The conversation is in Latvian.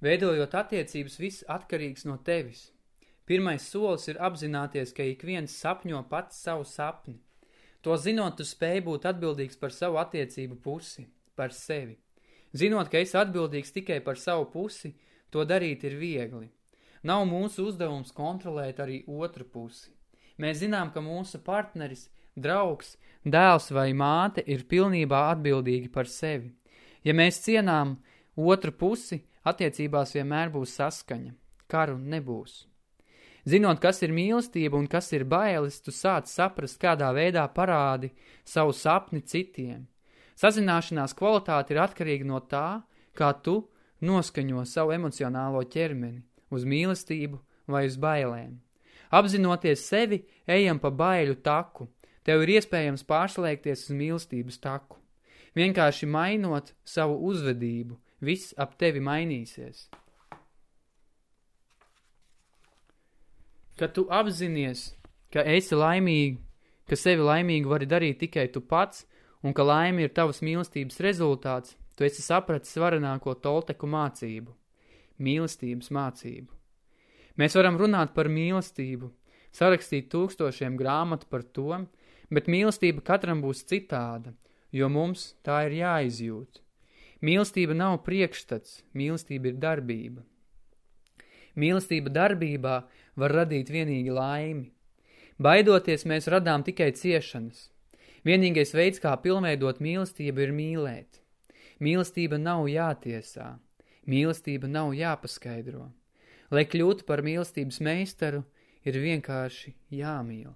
Veidojot attiecības, viss atkarīgs no tevis. Pirmais solis ir apzināties, ka ik viens sapņo pats savu sapni. To zinot, tu spēj būt atbildīgs par savu attiecību pusi, par sevi. Zinot, ka esi atbildīgs tikai par savu pusi, to darīt ir viegli. Nav mūsu uzdevums kontrolēt arī otru pusi. Mēs zinām, ka mūsu partneris, draugs, dēls vai māte ir pilnībā atbildīgi par sevi. Ja mēs cienām otru pusi, attiecībās vienmēr būs saskaņa. Karu nebūs. Zinot, kas ir mīlestība un kas ir bailes, tu sāc saprast, kādā veidā parādi savu sapni citiem. Sazināšanās kvalitāte ir atkarīga no tā, kā tu noskaņo savu emocionālo ķermeni uz mīlestību vai uz bailēm. Apzinoties sevi, ejam pa baiļu taku. Tev ir iespējams pārslēgties uz mīlestības taku. Vienkārši mainot savu uzvedību, viss ap tevi mainīsies. Kad tu apzinies, ka esi laimīgi, ka sevi laimīgu vari darīt tikai tu pats, un ka laime ir tavas mīlestības rezultāts, tu esi sapratis varenāko tolteku mācību – mīlestības mācību. Mēs varam runāt par mīlestību, sarakstīt tūkstošiem grāmatu par to, bet mīlestība katram būs citāda, jo mums tā ir jāizjūt. Mīlestība nav priekšstats, mīlestība ir darbība. Mīlestība darbībā var radīt vienīgi laimi. Baidoties mēs radām tikai ciešanas. Vienīgais veids, kā pilnveidot mīlestību, ir mīlēt. Mīlestība nav jātiesā. Mīlestība nav jāpaskaidro. Lai kļūtu par mīlestības meistaru, ir vienkārši jāmīl.